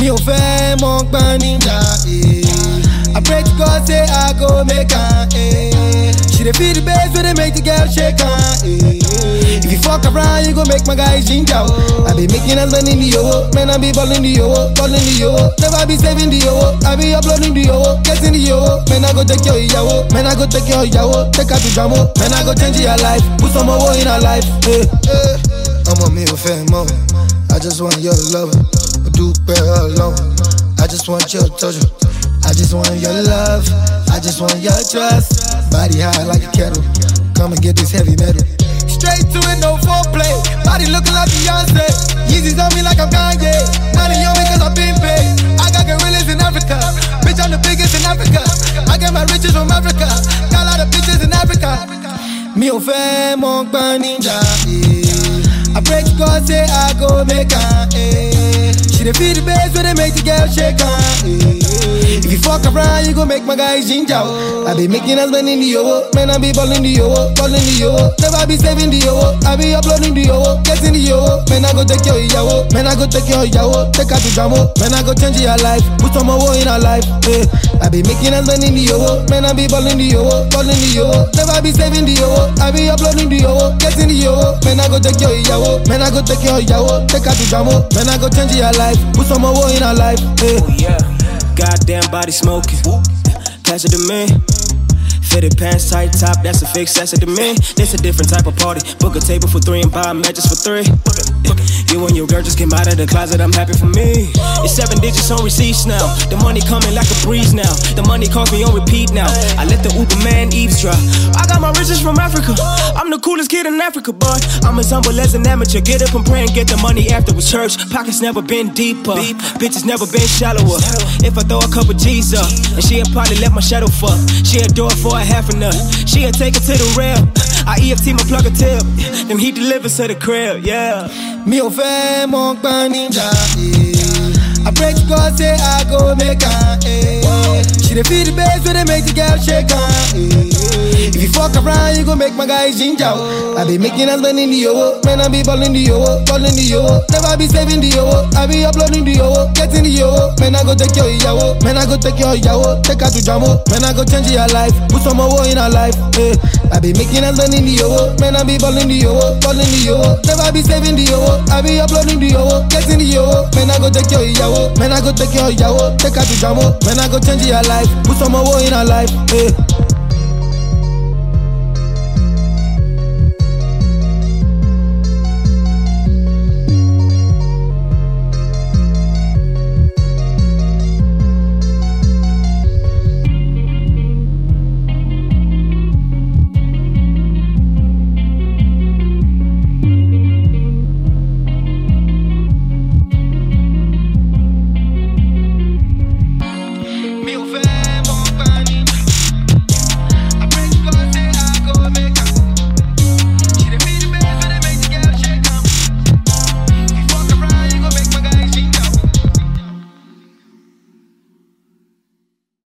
Mi ò fẹ́ mọ gbọ́n níjà. I pray to God say I go make am. Eh. She dey feel the bass when they make the girl shake am. Eh. If you fuck around, you go make my guys ginger. oh. I be making us in the yo, man I be balling the yo, balling the yo. Never be saving the yo, I be uploading the yo, getting the yo. Man I go take your yo, man I go take your yo, take her to jamo. Man I go change your life, put some more in her life. Eh. Eh. ọmọ mi ò fẹ́ mọ́ I just want your love dúpẹ́ ọlọ́run I just want your touch I just want your love I just want your trust body high like a kettle come and get this heavy metal. Straight to it, no foreplay. Body looking like Beyonce. Yeezys on me like I'm Kanye. Money on me cause I've been paid. I got gorillas in Africa. Bitch, I'm the biggest in Africa. I get my riches from Africa. Got a lot of bitches in Africa. Mi ò fẹ́ mọ gbọ́n níjà. I pray to God say I go make am. Eh. She dey feel the bass when they make the girl shake am. Eh. If you fuck around, you go make my guys ginger. I be making us spending the yo, man I be balling the yo, balling the yo. Never be saving the yo, I be uploading the yo, getting the yo. Man I go take your yo, man I go take your yo, take her to jamo. Man I go change your life, put some more in her life. Eh. I be making us spending the yo, man I be balling the yo, balling the yo. Never be saving the yo, I be uploading the yo, getting the yo. Man I go take your yo, man I go take your yo, take her to jamo. Man I go change your life, put some more in her life. Eh. Oh yeah, goddamn body smoking. Pass it to me. Fitted pants, tight top, that's a fix, that's to me. This a different type of party. Book a table for three and buy matches for three. You and your girl just came out of the closet, I'm happy for me. It's seven digits on receipts now. The money coming like a breeze now. The money calls me on repeat now. I let the Uber man eavesdrop. I got my riches from Africa. I'm the coolest kid in Africa, boy. I'm as humble as an amateur. Get up and pray and get the money afterwards. Church pockets never been deeper. Bitches never been shallower. If I throw a couple G's up, and she'll probably let my shadow fuck. She adore for a half nut. She'll take it to the rail. I EFT my plug a tip. Then he delivers to the crib, yeah. Mi ò fẹ́ mọ gbọ́n níjà. I pray to God say I go make am. Eh. She dey the bass when they make the girl shake am. Eh. If you fuck around, you go make my guys ginger. oh. I be making us spending the yo, man I be balling the yo, balling the yo. Never be saving the yo, I be uploading the yo, getting the yo. Man I go take your yo, man I go take your yo, take her to jamo. Man I go change your life, put some more in her life. Eh. I be making us spending the yo, man I be balling the yo, balling the yo. Never be saving the yo, I be uploading the yo, getting the yo. Man I go take your yo, man I go take your yo, take her to jamo. Man I go change your life, put some more in her life. Eh.